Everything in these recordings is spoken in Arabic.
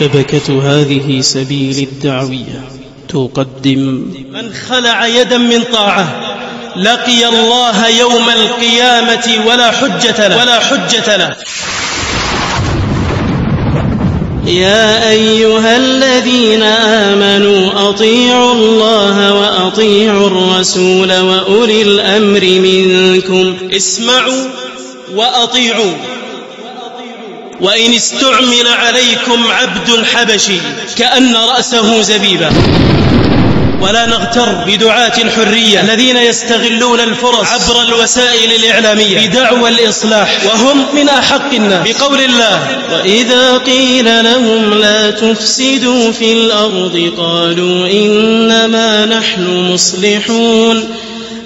شبكة هذه سبيل الدعوية. تقدم. من خلع يدا من طاعة لقي الله يوم القيامة ولا حجة له. ولا حجة له. يا أيها الذين آمنوا أطيعوا الله وأطيعوا الرسول وأولي الأمر منكم. اسمعوا وأطيعوا. وإن استعمل عليكم عبد حبشي كأن رأسه زبيبة ولا نغتر بدعاة الحرية الذين يستغلون الفرص عبر الوسائل الإعلامية بدعوى الإصلاح وهم من أحق الناس. بقول الله وإذا قيل لهم لا تفسدوا في الأرض قالوا إنما نحن مصلحون.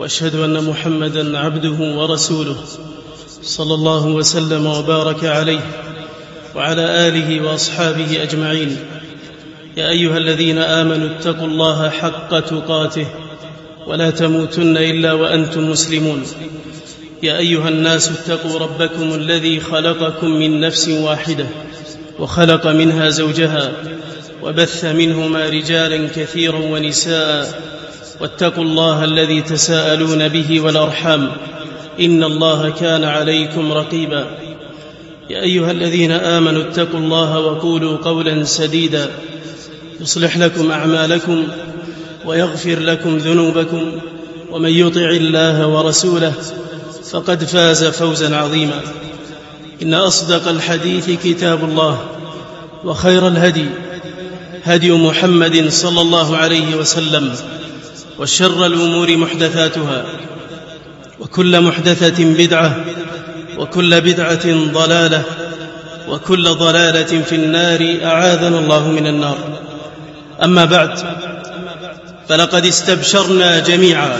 وأشهد أن محمدا عبده ورسوله صلى الله وسلم وبارك عليه وعلى آله وأصحابه أجمعين. يا أيها الذين آمنوا اتقوا الله حق تقاته ولا تموتن إلا وأنتم مسلمون. يا أيها الناس اتقوا ربكم الذي خلقكم من نفس واحدة وخلق منها زوجها وبث منهما رجالا كثيرا ونساء واتقوا الله الذي تساءلون به والأرحام إن الله كان عليكم رقيبا. يا أيها الذين آمنوا اتقوا الله وقولوا قولا سديدا. يصلح لكم أعمالكم ويغفر لكم ذنوبكم ومن يطع الله ورسوله فقد فاز فوزا عظيما. إن أصدق الحديث كتاب الله وخير الهدي هدي محمد صلى الله عليه وسلم. وشر الأمور محدثاتها وكل محدثة بدعة وكل بدعة ضلالة وكل ضلالة في النار أعاذنا الله من النار. أما بعد فلقد استبشرنا جميعا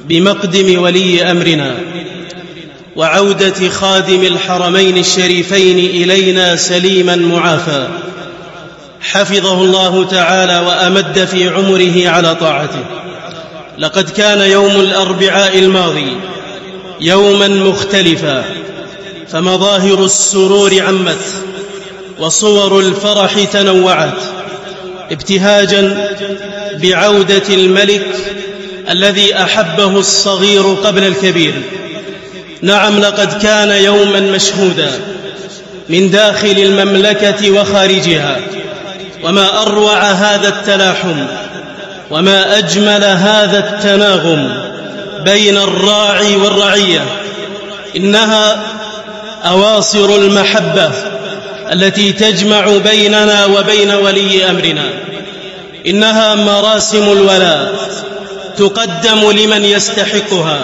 بمقدم ولي أمرنا وعودة خادم الحرمين الشريفين إلينا سليما معافى. حفظه الله تعالى وأمد في عمره على طاعته. لقد كان يوم الأربعاء الماضي يوما مختلفا فمظاهر السرور عمت وصور الفرح تنوعت ابتهاجا بعودة الملك الذي أحبه الصغير قبل الكبير. نعم لقد كان يوما مشهودا من داخل المملكة وخارجها. وما أروع هذا التلاحم وما أجمل هذا التناغم بين الراعي والرعية إنها أواصر المحبة التي تجمع بيننا وبين ولي أمرنا إنها مراسم الولاء تقدم لمن يستحقها.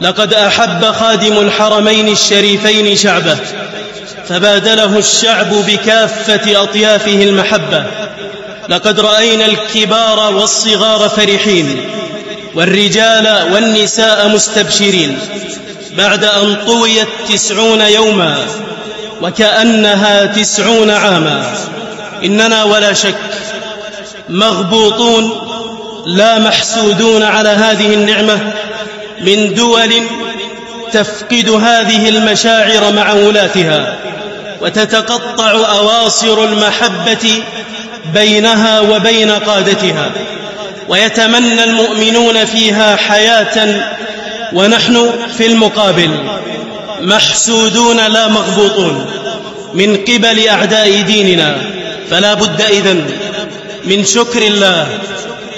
لقد أحب خادم الحرمين الشريفين شعبه فبادله الشعب بكافة أطيافه المحبة. لقد رأينا الكبار والصغار فرحين والرجال والنساء مستبشرين. بعد أن طويت تسعون يوما وكأنها تسعون عاما. إننا ولا شك مغبوطون لا محسودون على هذه النعمة من دول تفقد هذه المشاعر مع ولاتها. وتتقطع أواصر المحبة بينها وبين قادتها. ويتمنى المؤمنون فيها حياة ونحن في المقابل محسودون لا مغبوطون من قبل أعداء ديننا. فلا بد اذن من شكر الله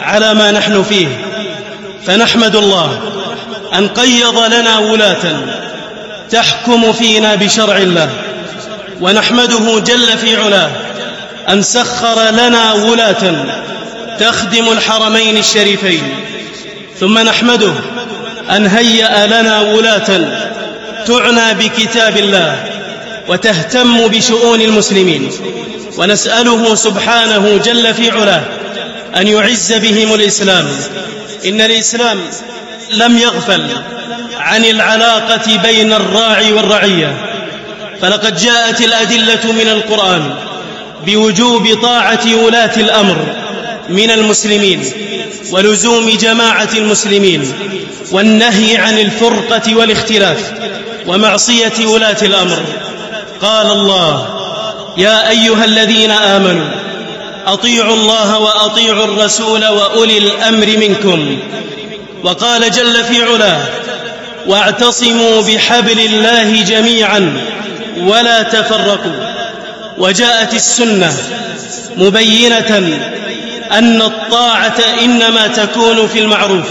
على ما نحن فيه. فنحمد الله أن قيض لنا ولاة تحكم فينا بشرع الله. ونحمده جل في علاه أن سخر لنا ولاة تخدم الحرمين الشريفين ثم نحمده أن هيأ لنا ولاة تعنى بكتاب الله وتهتم بشؤون المسلمين ونسأله سبحانه جل في علاه أن يعز بهم الإسلام. إن الإسلام لم يغفل عن العلاقة بين الراعي والرعية فلقد جاءت الأدلة من القرآن بوجوب طاعة ولاة الأمر من المسلمين ولزوم جماعة المسلمين والنهي عن الفرقة والاختلاف ومعصية ولاة الأمر. قال الله يا أيها الذين آمنوا أطيعوا الله وأطيعوا الرسول وأولي الأمر منكم. وقال جل في علاه واعتصموا بحبل الله جميعا ولا تفرقوا. وجاءت السنة مبينة أن الطاعة إنما تكون في المعروف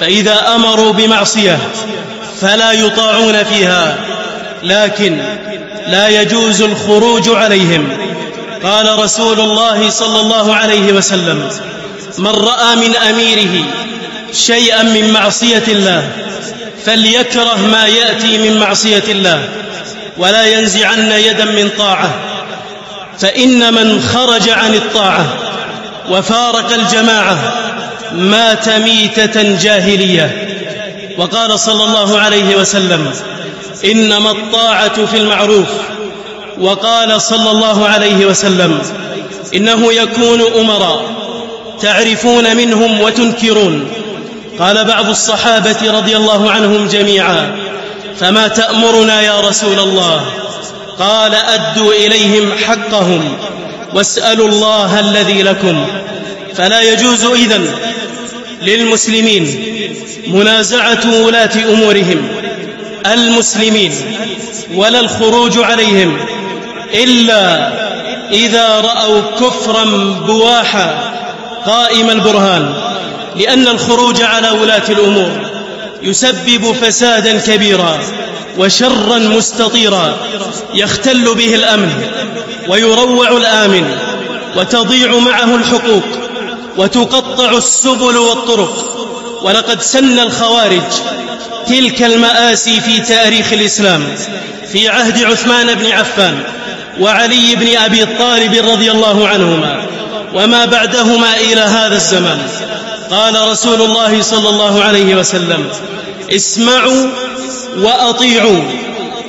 فإذا أمروا بمعصية فلا يطاعون فيها لكن لا يجوز الخروج عليهم. قال رسول الله صلى الله عليه وسلم من رأى من أميره شيئا من معصية الله فليكره ما يأتي من معصية الله. ولا ينزعن يدا من طاعة. فإن من خرج عن الطاعة وفارق الجماعة مات ميتة جاهلية. وقال صلى الله عليه وسلم إنما الطاعة في المعروف. وقال صلى الله عليه وسلم إنه يكون أمراء تعرفون منهم وتنكرون. قال بعض الصحابة رضي الله عنهم جميعا فما تأمرنا يا رسول الله؟ قال أدوا إليهم حقهم واسألوا الله الذي لكم. فلا يجوز إذن للمسلمين منازعة ولاة أمورهم المسلمين ولا الخروج عليهم إلا إذا رأوا كفرا بواحا قائم البرهان لأن الخروج على ولاة الأمور. يسبب فسادا كبيرا وشرا مستطيرا يختل به الأمن ويروع الآمن وتضيع معه الحقوق وتقطع السبل والطرق ولقد سن الخوارج تلك المآسي في تاريخ الإسلام في عهد عثمان بن عفان وعلي بن أبي طالب رضي الله عنهما وما بعدهما إلى هذا الزمان قال رسول الله صلى الله عليه وسلم اسمعوا وأطيعوا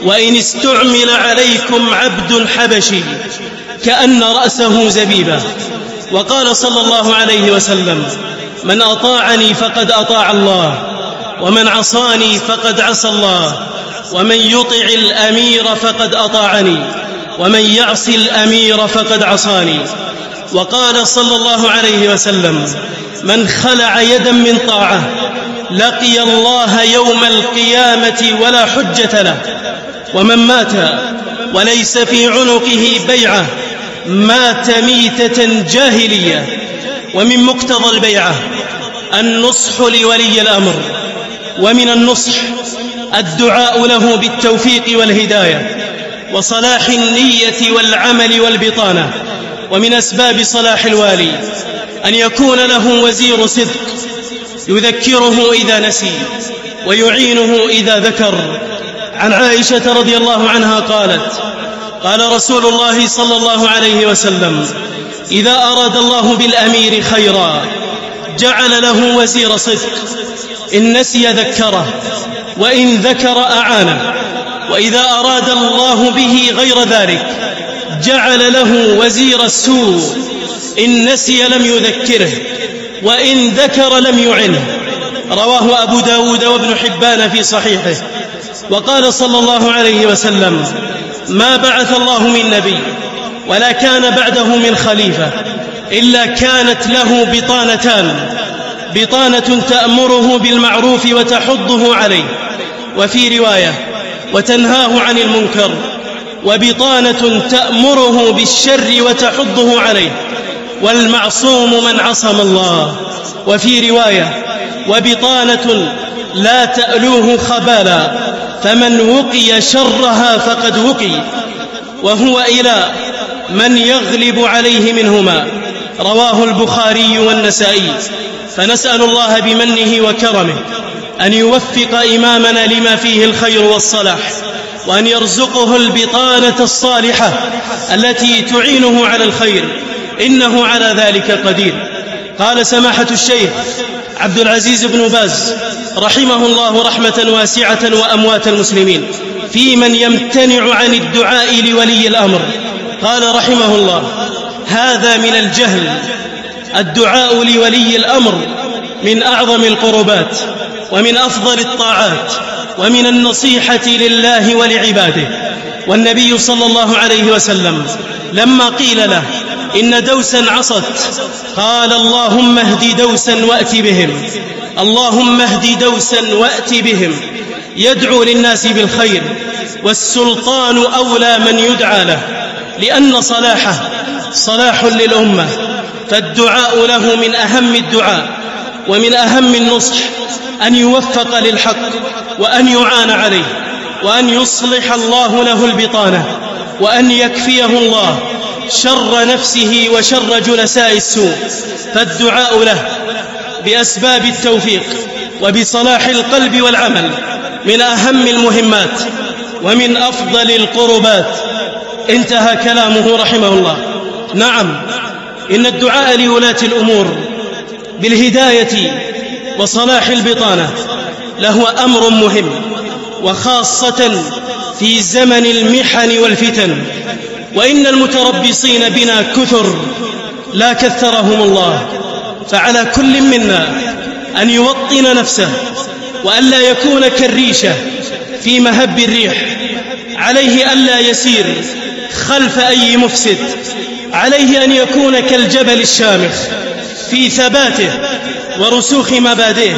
وإن استعمل عليكم عبد حبشي كأن رأسه زبيبة. وقال صلى الله عليه وسلم من أطاعني فقد أطاع الله ومن عصاني فقد عصى الله ومن يطع الأمير فقد أطاعني ومن يعص الأمير فقد عصاني. وقال صلى الله عليه وسلم من خلع يدا من طاعة لقي الله يوم القيامة ولا حجة له ومن مات وليس في عنقه بيعة مات ميتة جاهلية ومن مقتضى البيعة النصح لولي الأمر ومن النصح الدعاء له بالتوفيق والهداية وصلاح النية والعمل والبطانة. ومن أسباب صلاح الوالي أن يكون له وزير صدق يذكره إذا نسي ويعينه إذا ذكر. عن عائشة رضي الله عنها قالت قال رسول الله صلى الله عليه وسلم إذا أراد الله بالأمير خيرا جعل له وزير صدق. إن نسي ذكره وإن ذكر أعانه. وإذا أراد الله به غير ذلك جعل له وزير السوء. إن نسي لم يذكره وإن ذكر لم يعنه. رواه أبو داود وابن حبان في صحيحه. وقال صلى الله عليه وسلم ما بعث الله من نبي ولا كان بعده من خليفة إلا كانت له بطانتان. بطانة تأمره بالمعروف وتحضه عليه. وفي رواية وتنهاه عن المنكر وبطانة تأمره بالشر وتحضه عليه. والمعصوم من عصم الله. وفي رواية وبطانة لا تألوه خبالا. فمن وقي شرها فقد وقي. وهو إلى من يغلب عليه منهما. رواه البخاري والنسائي. فنسأل الله بمنه وكرمه أن يوفق إمامنا لما فيه الخير والصلاح. وأن يرزقه البطانة الصالحة التي تعينه على الخير. إنه على ذلك قدير. قال سماحة الشيخ عبد العزيز بن باز رحمه الله رحمة واسعة وأموات المسلمين في من يمتنع عن الدعاء لولي الأمر. قال رحمه الله هذا من الجهل. الدعاء لولي الأمر من أعظم القربات ومن أفضل الطاعات. ومن النصيحة لله ولعباده. والنبي صلى الله عليه وسلم لما قيل له إن دوسا عصت قال اللهم اهد دوسا وأت بهم. اللهم اهد دوسا وأت بهم. يدعو للناس بالخير والسلطان أولى من يدعى له. لأن صلاحه صلاح للأمة فالدعاء له من أهم الدعاء. ومن أهم النصح أن يوفق للحق وأن يعان عليه وأن يصلح الله له البطانة وأن يكفيه الله شر نفسه وشر جلساء السوء فالدعاء له بأسباب التوفيق وبصلاح القلب والعمل من أهم المهمات ومن أفضل القربات. انتهى كلامه رحمه الله. نعم إن الدعاء لولاة الأمور بالهداية وصلاح البطانة له أمر مهم وخاصة في زمن المحن والفتن وإن المتربصين بنا كثر لا كثرهم الله فعلى كل منا أن يوطن نفسه وألا يكون كالريشة في مهب الريح عليه ألا يسير خلف أي مفسد عليه أن يكون كالجبل الشامخ. في ثباته ورسوخ مبادئه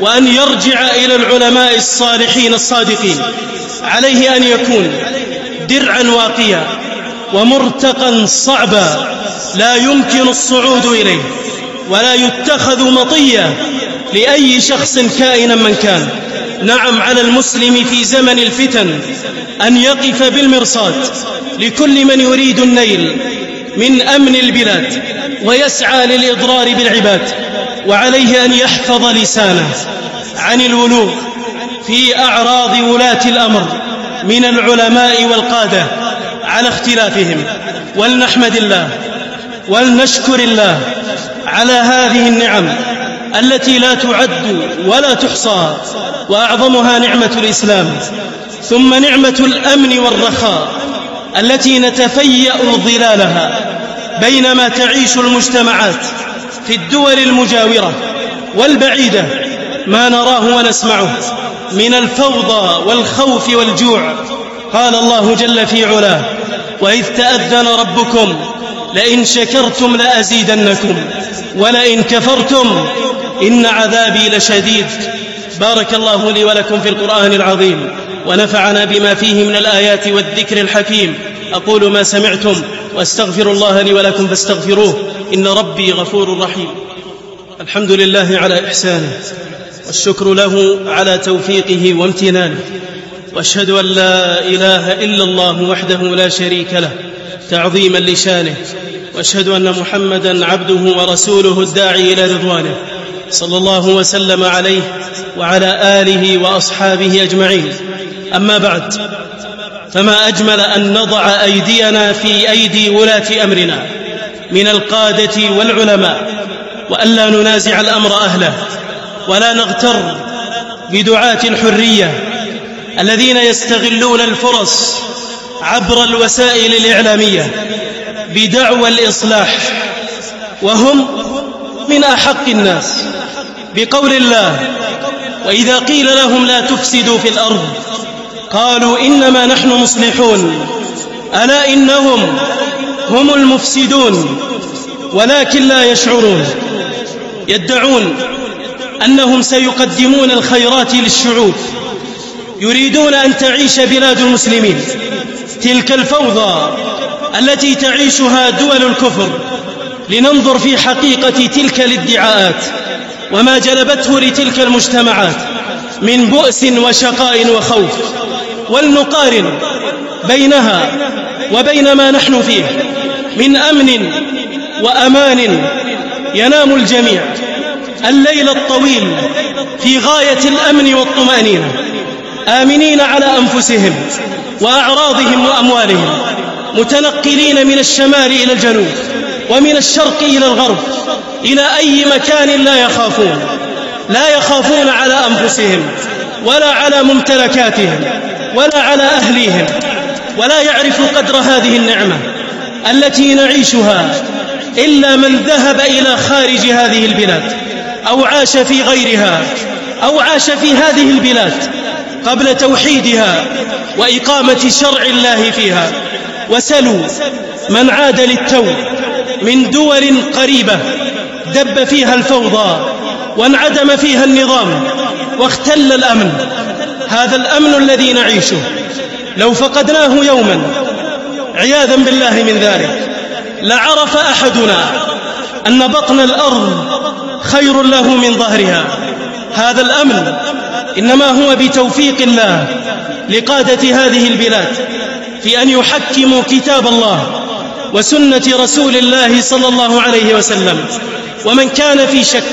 وأن يرجع إلى العلماء الصالحين الصادقين. عليه أن يكون درعا واقيا ومرتقا صعبا لا يمكن الصعود إليه ولا يتخذ مطيا لأي شخص كائنا من كان. نعم على المسلم في زمن الفتن أن يقف بالمرصاد لكل من يريد النيل من أمن البلاد. ويسعى للإضرار بالعباد وعليه أن يحفظ لسانه عن الولوغ في أعراض ولاة الأمر من العلماء والقادة على اختلافهم. ولنحمد الله ولنشكر الله على هذه النعم التي لا تعد ولا تحصى وأعظمها نعمة الإسلام ثم نعمة الأمن والرخاء التي نتفيأ ظلالها بينما تعيش المجتمعات في الدول المجاورة والبعيدة ما نراه ونسمعه من الفوضى والخوف والجوع. قال الله جل في علاه وإذ تأذن ربكم لئن شكرتم لأزيدنكم ولئن كفرتم إن عذابي لشديد. بارك الله لي ولكم في القرآن العظيم ونفعنا بما فيه من الآيات والذكر الحكيم. أقول ما سمعتم وأستغفر الله لي ولكم فاستغفروه. إن ربي غفور رحيم. الحمد لله على إحسانه والشكر له على توفيقه وامتنانه. وأشهد أن لا إله إلا الله وحده لا شريك له تعظيما لشانه. وأشهد أن محمدا عبده ورسوله الداعي إلى رضوانه صلى الله وسلم عليه وعلى آله وأصحابه أجمعين. أما بعد فما أجمل أن نضع أيدينا في أيدي ولاة أمرنا من القادة والعلماء والا ننازع الأمر أهله ولا نغتر بدعاة الحرية الذين يستغلون الفرص عبر الوسائل الإعلامية بدعوى الإصلاح وهم من أحق الناس بقول الله وإذا قيل لهم لا تفسدوا في الأرض قالوا إنما نحن مصلحون. ألا إنهم هم المفسدون. ولكن لا يشعرون. يدعون أنهم سيقدمون الخيرات للشعوب. يريدون أن تعيش بلاد المسلمين. تلك الفوضى التي تعيشها دول الكفر. لننظر في حقيقة تلك الادعاءات وما جلبته لتلك المجتمعات من بؤس وشقاء وخوف. ولنقارن بينها وبين ما نحن فيه من أمن وأمان ينام الجميع الليل الطويل في غاية الأمن والطمانينه آمنين على أنفسهم وأعراضهم وأموالهم متنقلين من الشمال إلى الجنوب ومن الشرق إلى الغرب إلى أي مكان لا يخافون لا يخافون على أنفسهم ولا على ممتلكاتهم. ولا على أهليهم ولا يعرف قدر هذه النعمة التي نعيشها إلا من ذهب إلى خارج هذه البلاد أو عاش في غيرها أو عاش في هذه البلاد قبل توحيدها وإقامة شرع الله فيها. وسلوا من عاد للتو من دول قريبة دب فيها الفوضى وانعدم فيها النظام واختل الأمن. هذا الأمن الذي نعيشه. لو فقدناه يوما عياذا بالله من ذلك لعرف أحدنا أن بطن الأرض خير له من ظهرها. هذا الأمن إنما هو بتوفيق الله لقادة هذه البلاد في أن يحكموا كتاب الله وسنة رسول الله صلى الله عليه وسلم. ومن كان في شك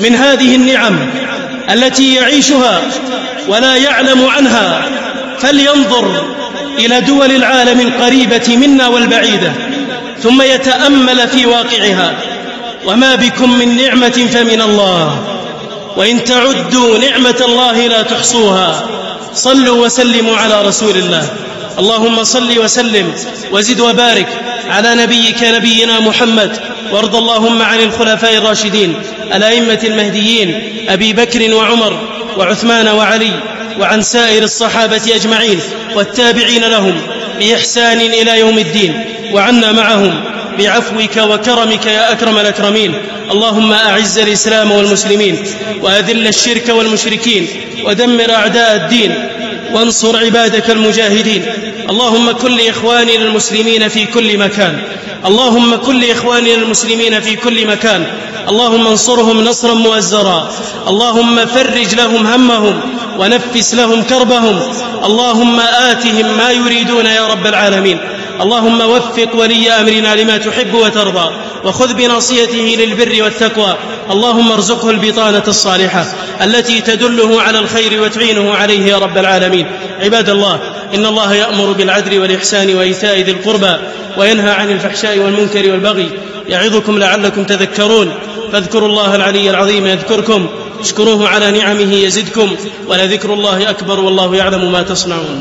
من هذه النعم التي يعيشها ولا يعلم عنها فلينظر إلى دول العالم القريبة منا والبعيدة ثم يتأمل في واقعها. وما بكم من نعمة فمن الله وإن تعدوا نعمة الله لا تحصوها. صلوا وسلموا على رسول الله. اللهم صل وسلم وزد وبارك على نبيك نبينا محمد. وارض اللهم عن الخلفاء الراشدين الأئمة المهديين أبي بكر وعمر. وعثمان وعلي وعن سائر الصحابة أجمعين والتابعين لهم بإحسان إلى يوم الدين وعنا معهم بعفوك وكرمك يا أكرم الأكرمين. اللهم أعز الإسلام والمسلمين وأذل الشرك والمشركين ودمر أعداء الدين وانصر عبادك المجاهدين. اللهم كن لإخواننا المسلمين في كل مكان. اللهم كن لإخواننا المسلمين في كل مكان. اللهم انصرهم نصرا مؤزرا. اللهم فرج لهم همهم ونفس لهم كربهم. اللهم آتهم ما يريدون يا رب العالمين. اللهم وفق ولي أمرنا لما تحب وترضى. وخذ بناصيته للبر والتقوى. اللهم ارزقه البطانة الصالحة. التي تدله على الخير وتعينه عليه يا رب العالمين. عباد الله إن الله يأمر بالعدل والإحسان وإيتاء ذي القربى وينهى عن الفحشاء والمنكر والبغي. يعظكم لعلكم تذكرون. فاذكروا الله العلي العظيم يذكركم. اشكروه على نعمه يزدكم. ولذكر الله أكبر والله يعلم ما تصنعون.